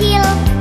you